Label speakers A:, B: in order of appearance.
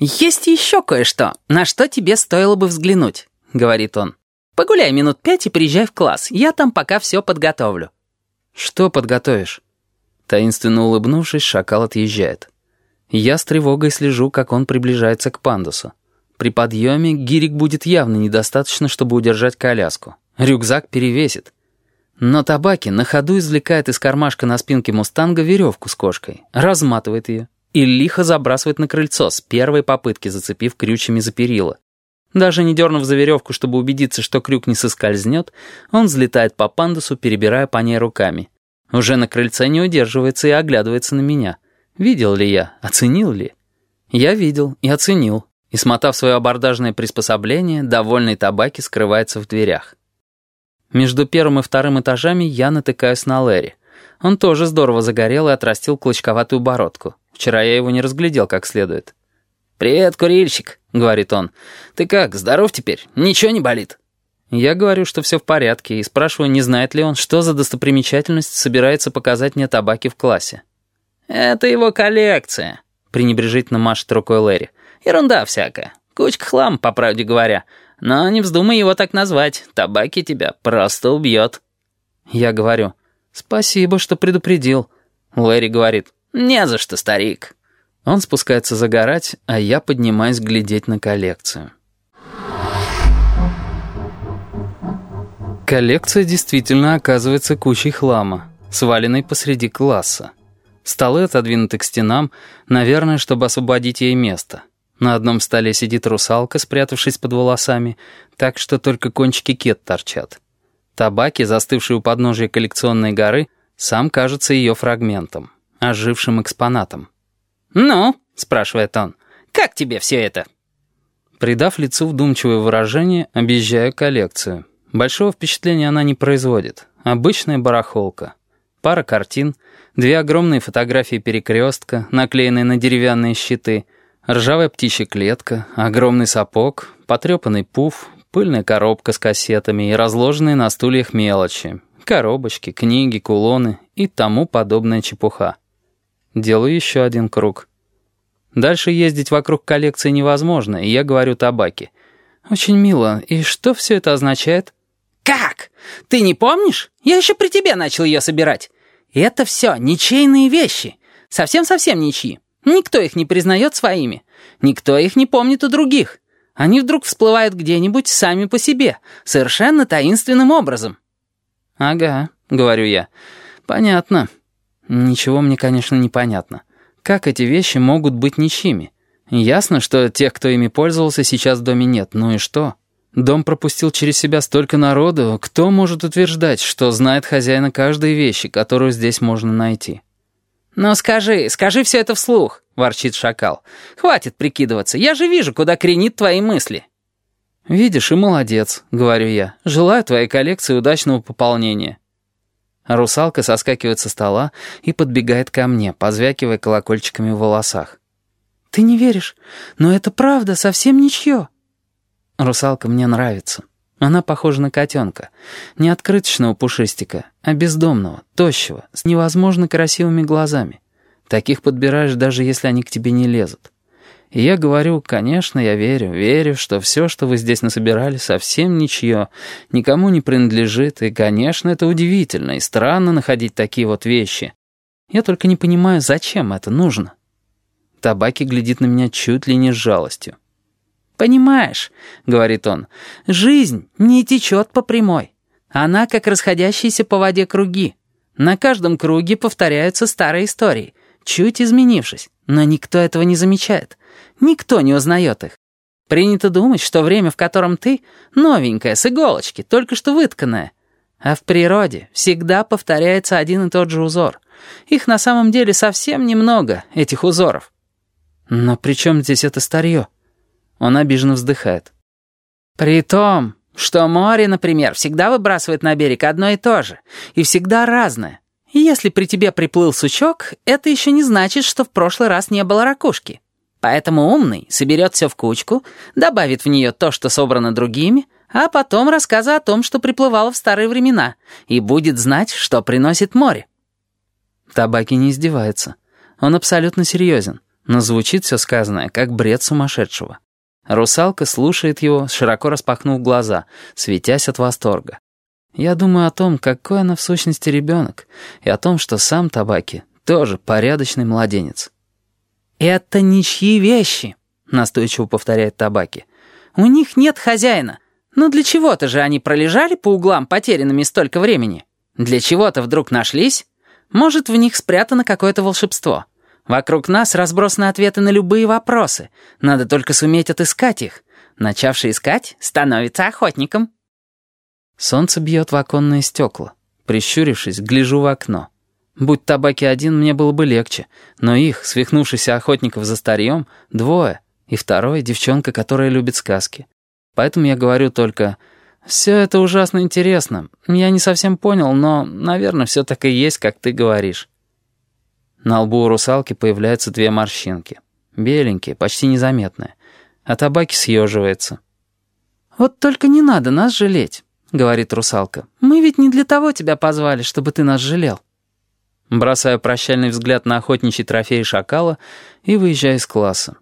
A: «Есть еще кое-что, на что тебе стоило бы взглянуть», — говорит он. «Погуляй минут пять и приезжай в класс. Я там пока все подготовлю».
B: «Что подготовишь?» Таинственно улыбнувшись, шакал отъезжает. Я с тревогой слежу, как он приближается к пандусу. При подъеме гирик будет явно недостаточно, чтобы удержать коляску. Рюкзак перевесит. Но табаки на ходу извлекает из кармашка на спинке мустанга веревку с кошкой, разматывает ее и лихо забрасывает на крыльцо с первой попытки, зацепив крючьями за перила. Даже не дернув за веревку, чтобы убедиться, что крюк не соскользнет, он взлетает по пандусу, перебирая по ней руками. Уже на крыльце не удерживается и оглядывается на меня. Видел ли я? Оценил ли? Я видел и оценил. И, смотав свое абордажное приспособление, довольный табаки скрывается в дверях. Между первым и вторым этажами я натыкаюсь на Лэри. Он тоже здорово загорел и отрастил клочковатую бородку. Вчера я его не разглядел как следует.
A: «Привет, курильщик», — говорит он. «Ты как, здоров теперь? Ничего не болит?»
B: Я говорю, что все в порядке, и спрашиваю, не знает ли он, что за достопримечательность собирается показать мне табаки в классе.
A: «Это его коллекция», — пренебрежительно машет рукой Лэри. «Ерунда всякая. Кучка хлам, по правде говоря. Но не вздумай его так назвать. Табаки тебя просто убьет».
B: Я говорю, «Спасибо, что предупредил».
A: Лэри говорит, «Не за что, старик».
B: Он спускается загорать, а я поднимаюсь глядеть на коллекцию. Коллекция действительно оказывается кучей хлама, сваленной посреди класса. Столы отодвинуты к стенам, наверное, чтобы освободить ей место. На одном столе сидит русалка, спрятавшись под волосами, так что только кончики кет торчат. Табаки, застывшие у подножия коллекционной горы, сам кажется ее фрагментом, ожившим экспонатом.
A: «Ну?» — спрашивает он. «Как тебе все это?»
B: Придав лицу вдумчивое выражение, объезжаю коллекцию. Большого впечатления она не производит. Обычная барахолка. Пара картин, две огромные фотографии перекрестка, наклеенные на деревянные щиты, ржавая птичья клетка, огромный сапог, потрепанный пуф, пыльная коробка с кассетами и разложенные на стульях мелочи, коробочки, книги, кулоны и тому подобная чепуха. Делаю еще один круг. Дальше ездить вокруг коллекции невозможно, и я говорю табаки. «Очень мило. И что все это означает?»
A: «Как? Ты не помнишь? Я еще при тебе начал ее собирать. Это все ничейные вещи. Совсем-совсем ничьи. Никто их не признает своими. Никто их не помнит у других. Они вдруг всплывают где-нибудь сами по себе, совершенно таинственным образом».
B: «Ага», — говорю я. «Понятно. Ничего мне, конечно, не понятно. Как эти вещи могут быть ничьими? Ясно, что тех, кто ими пользовался, сейчас в доме нет. Ну и что?» Дом пропустил через себя столько народу, кто может утверждать, что знает хозяина каждой вещи, которую здесь можно найти?
A: «Ну скажи, скажи все это вслух», — ворчит шакал. «Хватит прикидываться, я же вижу, куда кренит твои мысли».
B: «Видишь, и молодец», — говорю я. «Желаю твоей коллекции удачного пополнения». Русалка соскакивает со стола и подбегает ко мне, позвякивая колокольчиками в волосах.
A: «Ты не веришь? Но это правда, совсем ничье».
B: Русалка мне нравится. Она похожа на котенка. Не открыточного пушистика, а бездомного, тощего, с невозможно красивыми глазами. Таких подбираешь, даже если они к тебе не лезут. И я говорю, конечно, я верю, верю, что все, что вы здесь насобирали, совсем ничье, никому не принадлежит, и, конечно, это удивительно и странно находить такие вот вещи. Я только не понимаю, зачем это нужно. Табаки глядит на меня чуть ли не с жалостью.
A: «Понимаешь», — говорит он, — «жизнь не течет по прямой. Она как расходящиеся по воде круги. На каждом круге повторяются старые истории, чуть изменившись, но никто этого не замечает. Никто не узнает их. Принято думать, что время, в котором ты, новенькое, с иголочки, только что вытканное. А в природе всегда повторяется один и тот же узор. Их на самом деле совсем немного, этих узоров.
B: Но при чем здесь это старье? Он обиженно вздыхает.
A: «При том, что море, например, всегда выбрасывает на берег одно и то же, и всегда разное. Если при тебе приплыл сучок, это еще не значит, что в прошлый раз не было ракушки. Поэтому умный соберет все в кучку, добавит в нее то, что собрано другими, а потом рассказы о том, что приплывало в старые времена, и будет знать, что приносит море».
B: Табаки не издевается. Он абсолютно серьезен.
A: Но звучит все сказанное, как бред сумасшедшего. Русалка слушает его, широко распахнув глаза, светясь от восторга. Я думаю о том, какой она в сущности ребенок, и о том, что сам Табаки тоже порядочный младенец. «Это ничьи вещи», — настойчиво повторяет Табаки. «У них нет хозяина. Но для чего-то же они пролежали по углам потерянными столько времени. Для чего-то вдруг нашлись. Может, в них спрятано какое-то волшебство. Вокруг нас разбросаны ответы на любые вопросы. Надо только суметь отыскать их. Начавший искать, становится охотником». Солнце бьет в оконные стекла. Прищурившись, гляжу в окно. Будь табаки один, мне было бы легче. Но их, свихнувшихся охотников за старьем, двое. И второй — девчонка, которая любит сказки. Поэтому я говорю только... «Все это ужасно интересно. Я не совсем понял, но, наверное, все так и есть, как ты говоришь». На лбу у русалки появляются две морщинки. Беленькие, почти незаметные. А табаки съеживается. «Вот только не надо нас жалеть», — говорит русалка. «Мы ведь не для того тебя позвали, чтобы ты нас жалел». Бросаю прощальный взгляд на охотничий трофей шакала и выезжаю из класса.